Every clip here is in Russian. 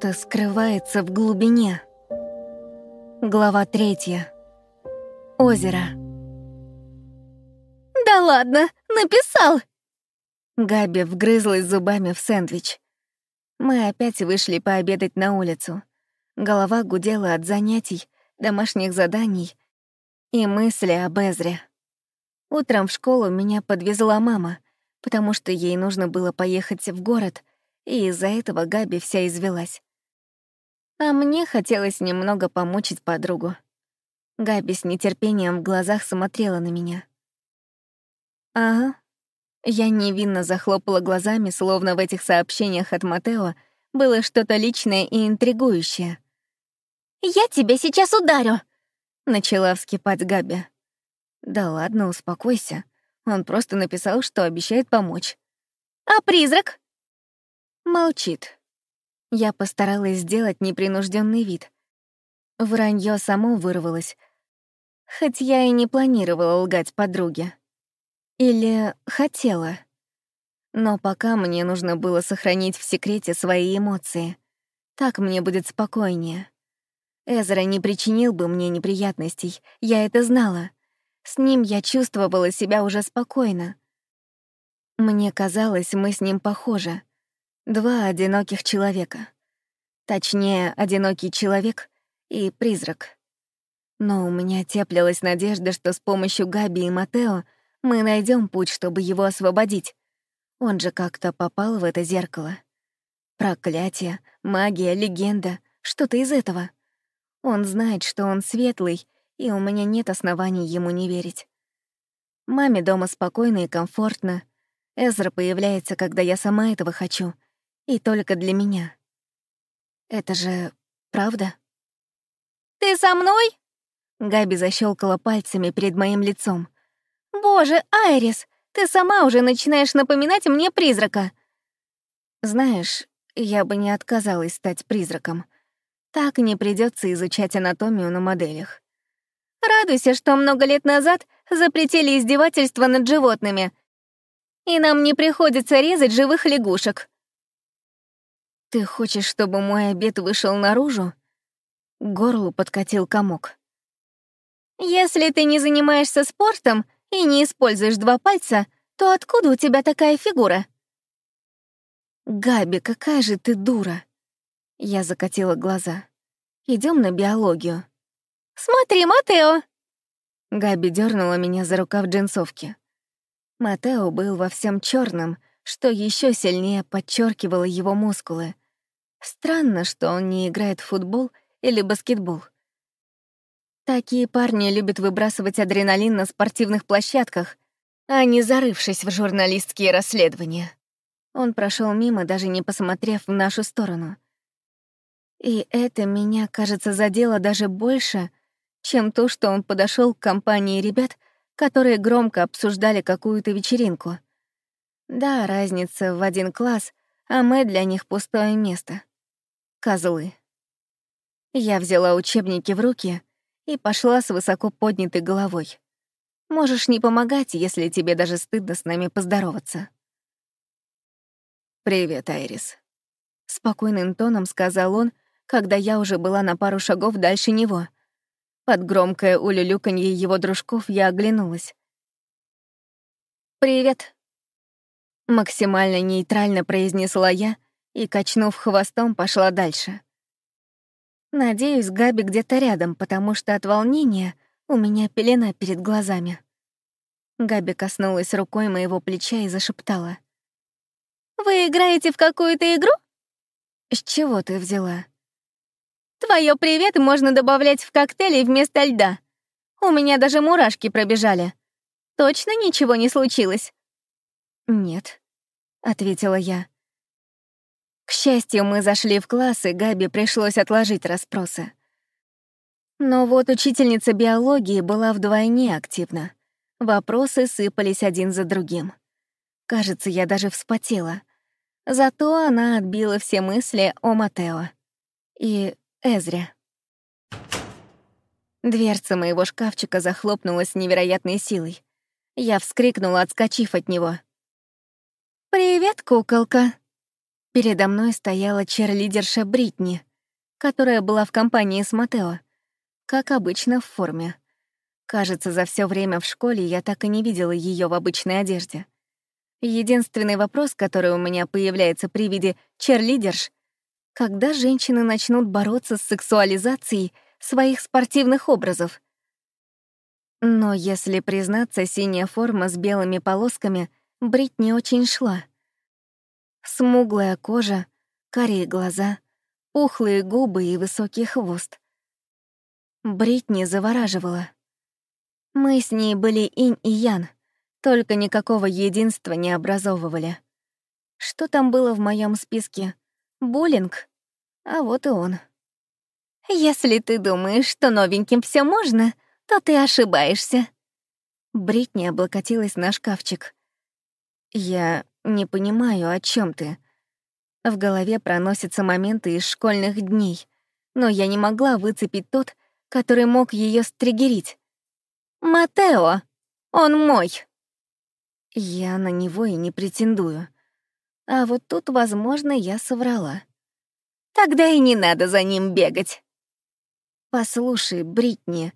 Что-то скрывается в глубине. Глава третья. Озеро. «Да ладно, написал!» Габи вгрызлась зубами в сэндвич. Мы опять вышли пообедать на улицу. Голова гудела от занятий, домашних заданий и мысли об Эзре. Утром в школу меня подвезла мама, потому что ей нужно было поехать в город, и из-за этого Габи вся извелась. А мне хотелось немного помучить подругу. Габи с нетерпением в глазах смотрела на меня. «Ага». Я невинно захлопала глазами, словно в этих сообщениях от Матео было что-то личное и интригующее. «Я тебя сейчас ударю!» — начала вскипать Габи. «Да ладно, успокойся. Он просто написал, что обещает помочь». «А призрак?» Молчит. Я постаралась сделать непринужденный вид. Вранье само вырвалось, хоть я и не планировала лгать подруге. Или хотела. Но пока мне нужно было сохранить в секрете свои эмоции. Так мне будет спокойнее. Эзра не причинил бы мне неприятностей, я это знала. С ним я чувствовала себя уже спокойно. Мне казалось, мы с ним похожи. Два одиноких человека. Точнее, одинокий человек и призрак. Но у меня теплилась надежда, что с помощью Габи и Матео мы найдем путь, чтобы его освободить. Он же как-то попал в это зеркало. Проклятие, магия, легенда — что-то из этого. Он знает, что он светлый, и у меня нет оснований ему не верить. Маме дома спокойно и комфортно. Эзра появляется, когда я сама этого хочу — и только для меня. Это же правда? «Ты со мной?» Габи защелкала пальцами перед моим лицом. «Боже, Айрис, ты сама уже начинаешь напоминать мне призрака!» Знаешь, я бы не отказалась стать призраком. Так не придется изучать анатомию на моделях. Радуйся, что много лет назад запретили издевательства над животными, и нам не приходится резать живых лягушек. «Ты хочешь, чтобы мой обед вышел наружу?» К горлу подкатил комок. «Если ты не занимаешься спортом и не используешь два пальца, то откуда у тебя такая фигура?» «Габи, какая же ты дура!» Я закатила глаза. Идем на биологию». «Смотри, Матео!» Габи дернула меня за рукав джинсовки. Матео был во всем черном, что еще сильнее подчеркивало его мускулы, Странно, что он не играет в футбол или баскетбол. Такие парни любят выбрасывать адреналин на спортивных площадках, а не зарывшись в журналистские расследования. Он прошел мимо, даже не посмотрев в нашу сторону. И это меня, кажется, задело даже больше, чем то, что он подошел к компании ребят, которые громко обсуждали какую-то вечеринку. Да, разница в один класс, а мы для них пустое место. Козлы. Я взяла учебники в руки и пошла с высоко поднятой головой. Можешь не помогать, если тебе даже стыдно с нами поздороваться. «Привет, Айрис», — спокойным тоном сказал он, когда я уже была на пару шагов дальше него. Под громкое улюлюканье его дружков я оглянулась. «Привет», — максимально нейтрально произнесла я, — и, качнув хвостом, пошла дальше. Надеюсь, Габи где-то рядом, потому что от волнения у меня пелена перед глазами. Габи коснулась рукой моего плеча и зашептала. «Вы играете в какую-то игру?» «С чего ты взяла?» «Твоё привет можно добавлять в коктейли вместо льда. У меня даже мурашки пробежали. Точно ничего не случилось?» «Нет», — ответила я. К счастью, мы зашли в класс, и Габи пришлось отложить расспросы. Но вот учительница биологии была вдвойне активна. Вопросы сыпались один за другим. Кажется, я даже вспотела. Зато она отбила все мысли о Матео и Эзре. Дверца моего шкафчика захлопнулась невероятной силой. Я вскрикнула, отскочив от него. «Привет, куколка!» Передо мной стояла черлидерша Бритни, которая была в компании с Матео, как обычно в форме. Кажется, за все время в школе я так и не видела ее в обычной одежде. Единственный вопрос, который у меня появляется при виде черлидерш, когда женщины начнут бороться с сексуализацией своих спортивных образов. Но если признаться, синяя форма с белыми полосками Бритни очень шла. Смуглая кожа, карие глаза, пухлые губы и высокий хвост. Бритни завораживала. Мы с ней были инь и ян, только никакого единства не образовывали. Что там было в моем списке? Буллинг? А вот и он. «Если ты думаешь, что новеньким все можно, то ты ошибаешься». Бритни облокотилась на шкафчик. «Я не понимаю, о чем ты». В голове проносятся моменты из школьных дней, но я не могла выцепить тот, который мог ее стригерить. «Матео! Он мой!» Я на него и не претендую. А вот тут, возможно, я соврала. Тогда и не надо за ним бегать. Послушай, Бритни,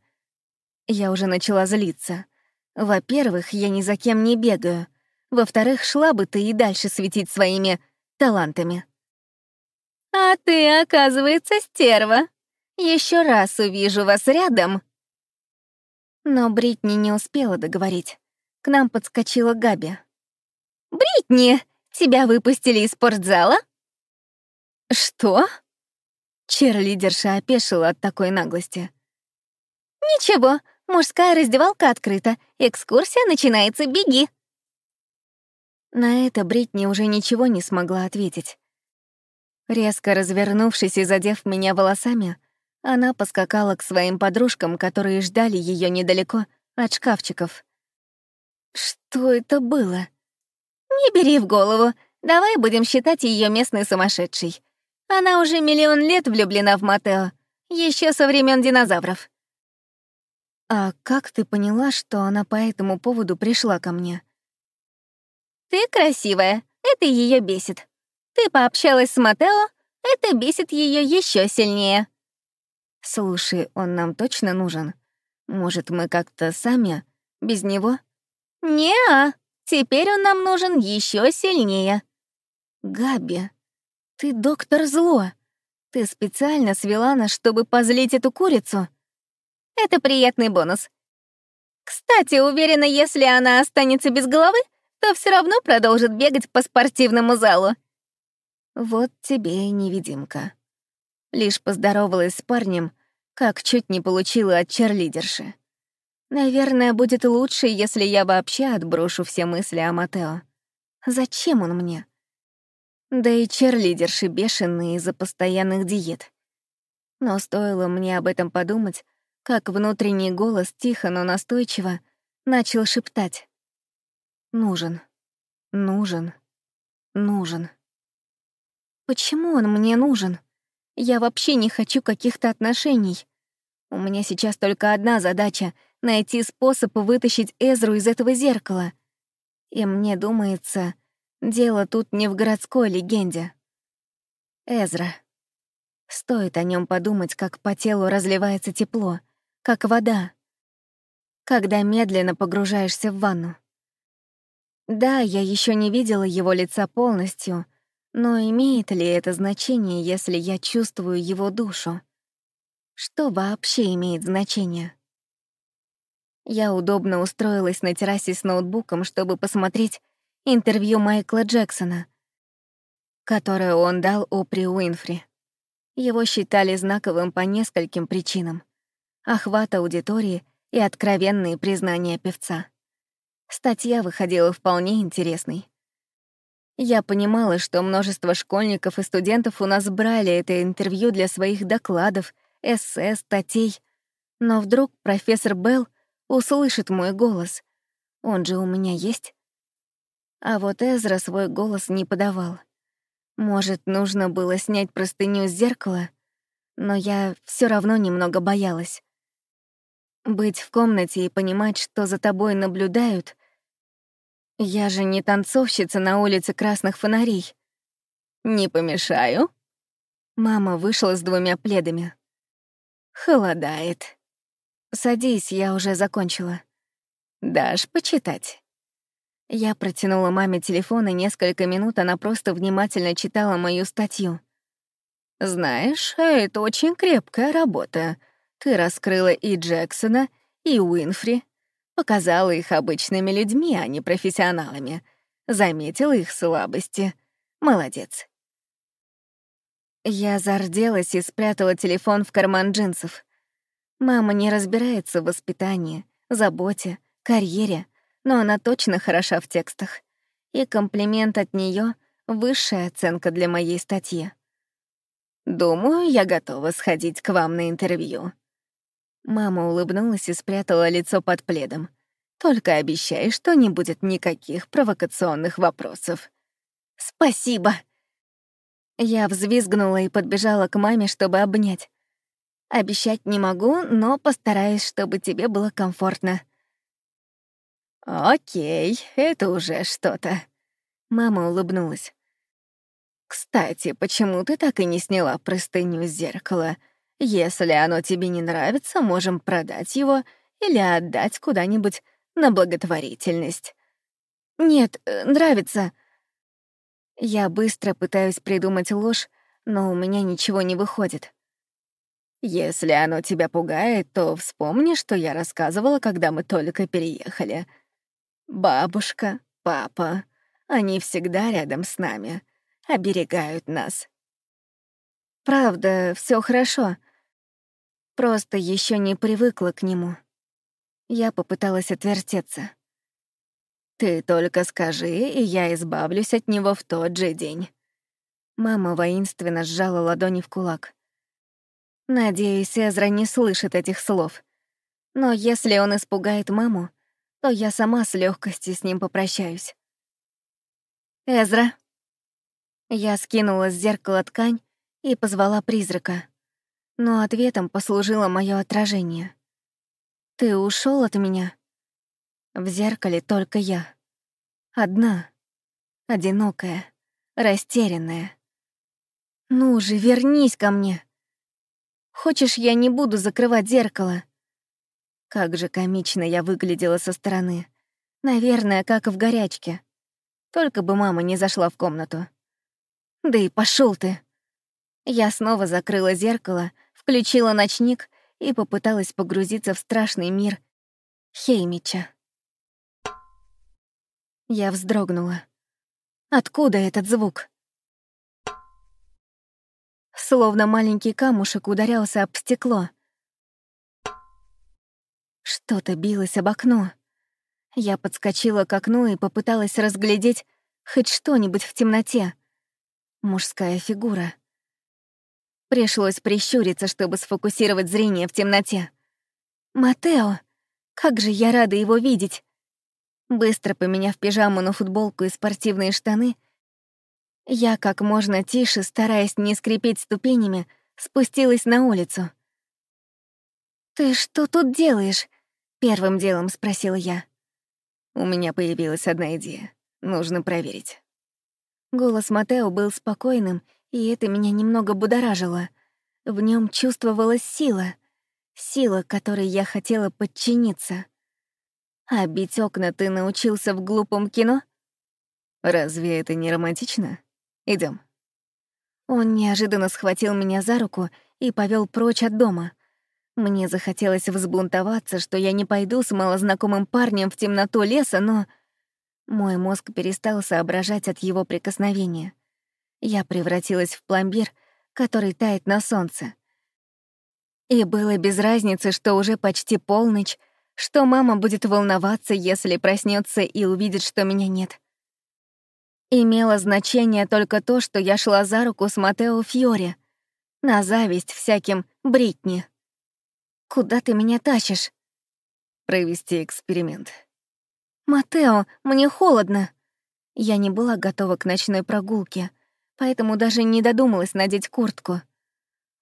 я уже начала злиться. Во-первых, я ни за кем не бегаю. Во-вторых, шла бы ты и дальше светить своими талантами. А ты, оказывается, стерва. Еще раз увижу вас рядом. Но Бритни не успела договорить. К нам подскочила Габи. «Бритни, тебя выпустили из спортзала?» «Что?» Черлидерша опешила от такой наглости. «Ничего, мужская раздевалка открыта. Экскурсия начинается, беги!» На это Бритни уже ничего не смогла ответить. Резко развернувшись и задев меня волосами, она поскакала к своим подружкам, которые ждали ее недалеко от шкафчиков. Что это было? Не бери в голову. Давай будем считать ее местной сумасшедшей. Она уже миллион лет влюблена в Матео, еще со времен динозавров. А как ты поняла, что она по этому поводу пришла ко мне? Ты красивая, это ее бесит. Ты пообщалась с Матео, это бесит ее еще сильнее. Слушай, он нам точно нужен? Может, мы как-то сами, без него? Не-а, теперь он нам нужен еще сильнее. Габи, ты доктор зло. Ты специально свела нас, чтобы позлить эту курицу? Это приятный бонус. Кстати, уверена, если она останется без головы, то все равно продолжит бегать по спортивному залу. Вот тебе и невидимка. Лишь поздоровалась с парнем, как чуть не получила от черлидерши. Наверное, будет лучше, если я вообще отброшу все мысли о Матео. Зачем он мне? Да и черлидерши бешеные из-за постоянных диет. Но стоило мне об этом подумать, как внутренний голос тихо, но настойчиво начал шептать. «Нужен, нужен, нужен». Почему он мне нужен? Я вообще не хочу каких-то отношений. У меня сейчас только одна задача — найти способ вытащить Эзру из этого зеркала. И мне думается, дело тут не в городской легенде. Эзра. Стоит о нем подумать, как по телу разливается тепло, как вода, когда медленно погружаешься в ванну. Да, я еще не видела его лица полностью — но имеет ли это значение, если я чувствую его душу? Что вообще имеет значение? Я удобно устроилась на террасе с ноутбуком, чтобы посмотреть интервью Майкла Джексона, которое он дал Опри Уинфри. Его считали знаковым по нескольким причинам. Охват аудитории и откровенные признания певца. Статья выходила вполне интересной. Я понимала, что множество школьников и студентов у нас брали это интервью для своих докладов, эссе, статей. Но вдруг профессор Белл услышит мой голос. Он же у меня есть. А вот Эзра свой голос не подавал. Может, нужно было снять простыню с зеркала, но я все равно немного боялась. Быть в комнате и понимать, что за тобой наблюдают — я же не танцовщица на улице красных фонарей. Не помешаю?» Мама вышла с двумя пледами. «Холодает. Садись, я уже закончила. Дашь почитать?» Я протянула маме телефон, и несколько минут она просто внимательно читала мою статью. «Знаешь, это очень крепкая работа. Ты раскрыла и Джексона, и Уинфри, показала их обычными людьми, а не профессионалами, заметила их слабости. Молодец». Я зарделась и спрятала телефон в карман джинсов. Мама не разбирается в воспитании, заботе, карьере, но она точно хороша в текстах. И комплимент от нее — высшая оценка для моей статьи. «Думаю, я готова сходить к вам на интервью». Мама улыбнулась и спрятала лицо под пледом. «Только обещай, что не будет никаких провокационных вопросов». «Спасибо!» Я взвизгнула и подбежала к маме, чтобы обнять. «Обещать не могу, но постараюсь, чтобы тебе было комфортно». «Окей, это уже что-то». Мама улыбнулась. «Кстати, почему ты так и не сняла простыню с зеркала? Если оно тебе не нравится, можем продать его или отдать куда-нибудь на благотворительность». «Нет, э, нравится». Я быстро пытаюсь придумать ложь, но у меня ничего не выходит. «Если оно тебя пугает, то вспомни, что я рассказывала, когда мы только переехали», Бабушка, папа, они всегда рядом с нами, оберегают нас. Правда, все хорошо. Просто еще не привыкла к нему. Я попыталась отвертеться. Ты только скажи, и я избавлюсь от него в тот же день. Мама воинственно сжала ладони в кулак. Надеюсь, Эзра не слышит этих слов. Но если он испугает маму, то я сама с легкостью с ним попрощаюсь. «Эзра!» Я скинула с зеркала ткань и позвала призрака, но ответом послужило мое отражение. «Ты ушел от меня?» В зеркале только я. Одна, одинокая, растерянная. «Ну же, вернись ко мне!» «Хочешь, я не буду закрывать зеркало?» Как же комично я выглядела со стороны. Наверное, как в горячке. Только бы мама не зашла в комнату. Да и пошел ты. Я снова закрыла зеркало, включила ночник и попыталась погрузиться в страшный мир Хеймича. Я вздрогнула. Откуда этот звук? Словно маленький камушек ударялся об стекло — что-то билось об окно. Я подскочила к окну и попыталась разглядеть хоть что-нибудь в темноте. Мужская фигура. Пришлось прищуриться, чтобы сфокусировать зрение в темноте. «Матео! Как же я рада его видеть!» Быстро поменяв пижаму на футболку и спортивные штаны, я как можно тише, стараясь не скрипеть ступенями, спустилась на улицу. «Ты что тут делаешь?» Первым делом спросила я. У меня появилась одна идея. Нужно проверить. Голос Матео был спокойным, и это меня немного будоражило. В нем чувствовалась сила. Сила, которой я хотела подчиниться. А бить окна ты научился в глупом кино? Разве это не романтично? Идем. Он неожиданно схватил меня за руку и повел прочь от дома — мне захотелось взбунтоваться, что я не пойду с малознакомым парнем в темноту леса, но... Мой мозг перестал соображать от его прикосновения. Я превратилась в пломбир, который тает на солнце. И было без разницы, что уже почти полночь, что мама будет волноваться, если проснется и увидит, что меня нет. Имело значение только то, что я шла за руку с Матео Фьори, на зависть всяким Бритни. Куда ты меня тащишь? Провести эксперимент. Матео, мне холодно. Я не была готова к ночной прогулке, поэтому даже не додумалась надеть куртку.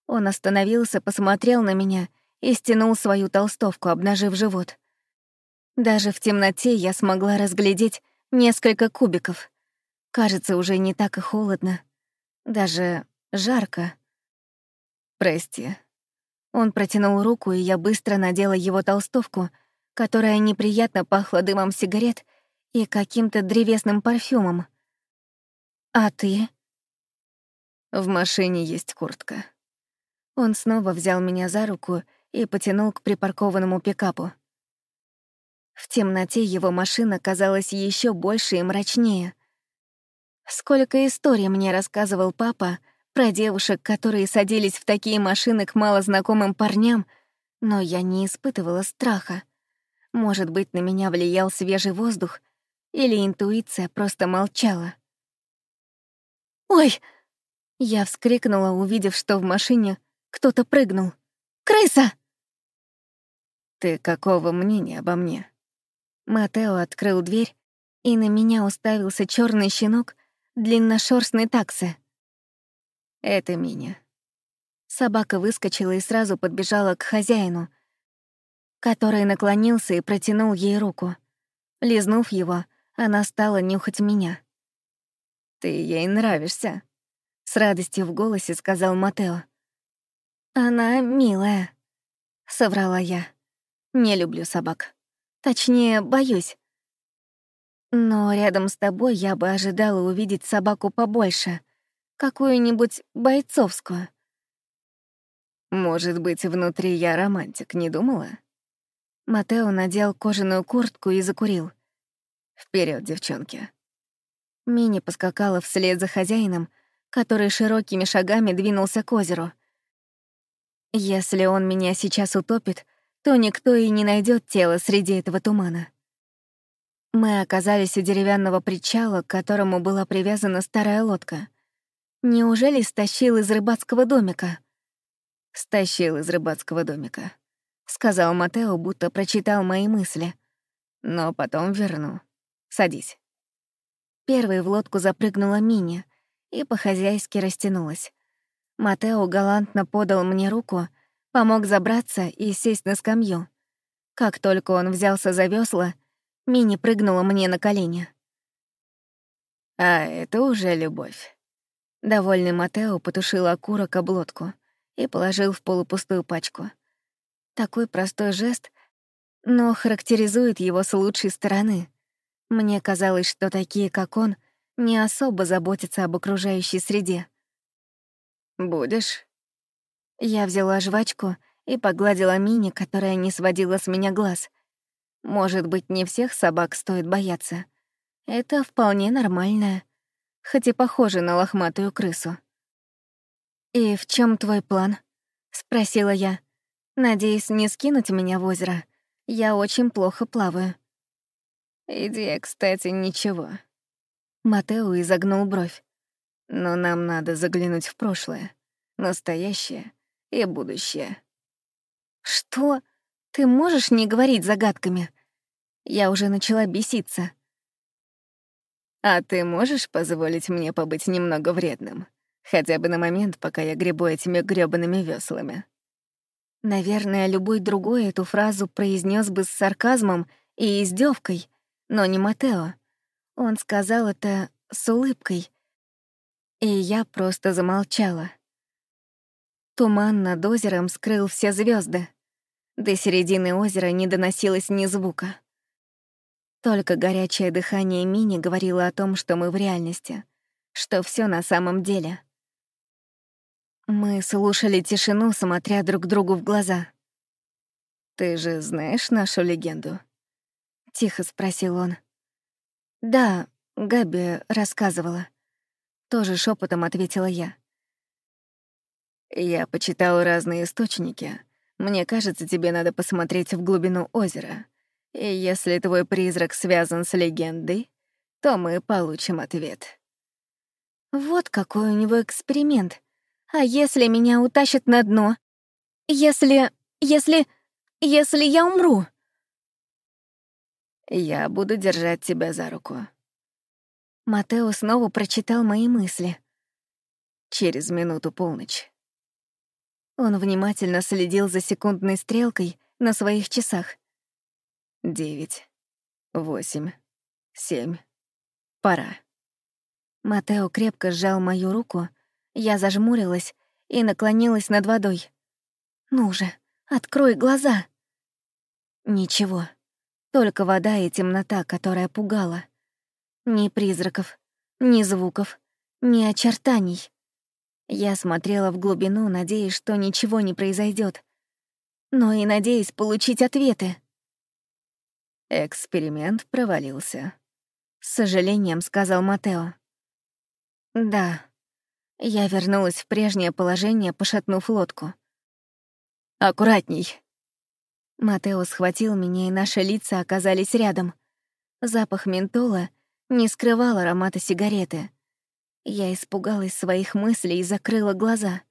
Он остановился, посмотрел на меня и стянул свою толстовку, обнажив живот. Даже в темноте я смогла разглядеть несколько кубиков. Кажется, уже не так и холодно. Даже жарко. Прости. Он протянул руку, и я быстро надела его толстовку, которая неприятно пахла дымом сигарет и каким-то древесным парфюмом. «А ты?» «В машине есть куртка». Он снова взял меня за руку и потянул к припаркованному пикапу. В темноте его машина казалась еще больше и мрачнее. Сколько историй мне рассказывал папа про девушек, которые садились в такие машины к малознакомым парням, но я не испытывала страха. Может быть, на меня влиял свежий воздух, или интуиция просто молчала. «Ой!» Я вскрикнула, увидев, что в машине кто-то прыгнул. «Крыса!» «Ты какого мнения обо мне?» Матео открыл дверь, и на меня уставился черный щенок длинношерстной таксы. «Это Миня». Собака выскочила и сразу подбежала к хозяину, который наклонился и протянул ей руку. Лизнув его, она стала нюхать меня. «Ты ей нравишься», — с радостью в голосе сказал Матео. «Она милая», — соврала я. «Не люблю собак. Точнее, боюсь. Но рядом с тобой я бы ожидала увидеть собаку побольше, какую-нибудь бойцовскую». «Может быть, внутри я романтик, не думала?» Матео надел кожаную куртку и закурил. Вперед, девчонки!» Мини поскакала вслед за хозяином, который широкими шагами двинулся к озеру. Если он меня сейчас утопит, то никто и не найдет тело среди этого тумана. Мы оказались у деревянного причала, к которому была привязана старая лодка. Неужели стащил из рыбацкого домика? Стащил из рыбацкого домика, сказал Матео, будто прочитал мои мысли. Но потом верну. Садись. Первой в лодку запрыгнула Мини и по-хозяйски растянулась. Матео галантно подал мне руку, помог забраться и сесть на скамью. Как только он взялся за весла, Мини прыгнула мне на колени. «А это уже любовь». Довольный Матео потушил окурок об лодку и положил в полупустую пачку. Такой простой жест, но характеризует его с лучшей стороны. Мне казалось, что такие, как он, не особо заботятся об окружающей среде. «Будешь?» Я взяла жвачку и погладила Мини, которая не сводила с меня глаз. Может быть, не всех собак стоит бояться. Это вполне нормальное, хоть и похоже на лохматую крысу. «И в чем твой план?» — спросила я. «Надеюсь, не скинуть меня в озеро. Я очень плохо плаваю». Идея, кстати, ничего. Матео изогнул бровь. Но нам надо заглянуть в прошлое, настоящее и будущее. Что? Ты можешь не говорить загадками? Я уже начала беситься. А ты можешь позволить мне побыть немного вредным? Хотя бы на момент, пока я гребу этими грёбаными веслами. Наверное, любой другой эту фразу произнес бы с сарказмом и издевкой, но не Матео. Он сказал это с улыбкой, и я просто замолчала. Туман над озером скрыл все звезды. До середины озера не доносилось ни звука. Только горячее дыхание Мини говорило о том, что мы в реальности, что все на самом деле. Мы слушали тишину, смотря друг другу в глаза. «Ты же знаешь нашу легенду?» — тихо спросил он. «Да, Габи рассказывала». Тоже шепотом ответила я. «Я почитал разные источники. Мне кажется, тебе надо посмотреть в глубину озера. И если твой призрак связан с легендой, то мы получим ответ». Вот какой у него эксперимент. А если меня утащат на дно? Если... если... если я умру? Я буду держать тебя за руку. Матео снова прочитал мои мысли. Через минуту полночь. Он внимательно следил за секундной стрелкой на своих часах. Девять, восемь, семь. Пора. Матео крепко сжал мою руку, Я зажмурилась и наклонилась над водой. «Ну же, открой глаза!» Ничего, только вода и темнота, которая пугала. Ни призраков, ни звуков, ни очертаний. Я смотрела в глубину, надеясь, что ничего не произойдет, но и надеясь получить ответы. Эксперимент провалился. С сожалением сказал Матео. Да. Я вернулась в прежнее положение, пошатнув лодку. «Аккуратней!» Матео схватил меня, и наши лица оказались рядом. Запах ментола не скрывал аромата сигареты. Я испугалась своих мыслей и закрыла глаза.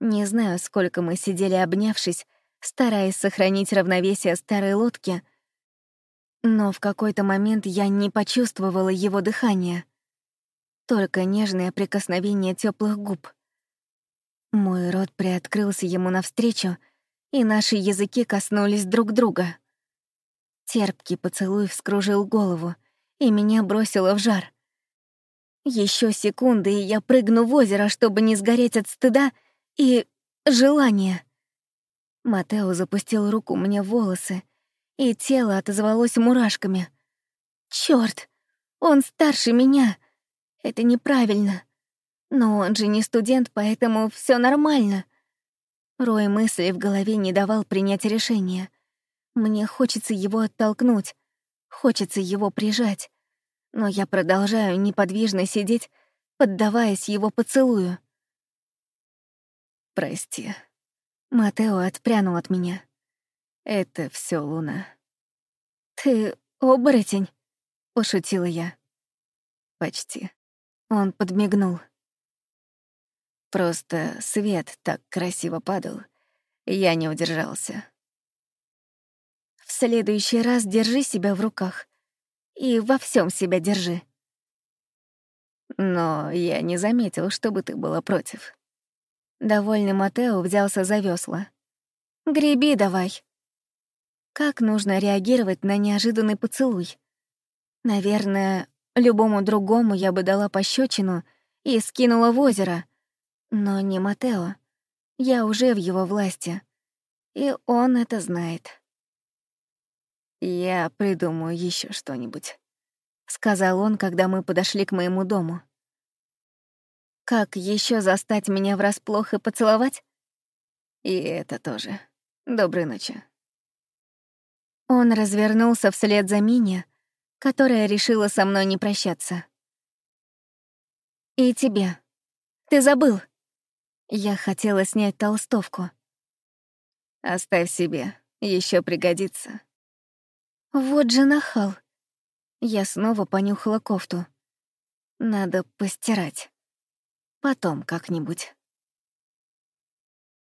Не знаю, сколько мы сидели обнявшись, стараясь сохранить равновесие старой лодки, но в какой-то момент я не почувствовала его дыхания, только нежное прикосновение теплых губ. Мой рот приоткрылся ему навстречу, и наши языки коснулись друг друга. Терпкий поцелуй вскружил голову, и меня бросило в жар. Еще секунды, и я прыгну в озеро, чтобы не сгореть от стыда и желания. Матео запустил руку мне в волосы, и тело отозвалось мурашками. Черт, он старше меня. Это неправильно. Но он же не студент, поэтому все нормально. Рой мыслей в голове не давал принять решение. Мне хочется его оттолкнуть, хочется его прижать. Но я продолжаю неподвижно сидеть, поддаваясь его поцелую. «Прости». Матео отпрянул от меня. Это все Луна. Ты оборотень? Пошутила я. Почти. Он подмигнул. Просто свет так красиво падал, я не удержался. В следующий раз держи себя в руках. И во всем себя держи. Но я не заметил, чтобы ты была против. Довольный Матео взялся за весла. «Греби давай», как нужно реагировать на неожиданный поцелуй? Наверное, любому другому я бы дала пощечину и скинула в озеро. Но не Матео. Я уже в его власти. И он это знает. «Я придумаю еще что-нибудь», — сказал он, когда мы подошли к моему дому. «Как еще застать меня врасплох и поцеловать?» «И это тоже. Доброй ночи». Он развернулся вслед за Мине, которая решила со мной не прощаться. «И тебе. Ты забыл?» Я хотела снять толстовку. «Оставь себе, еще пригодится». Вот же нахал. Я снова понюхала кофту. Надо постирать. Потом как-нибудь.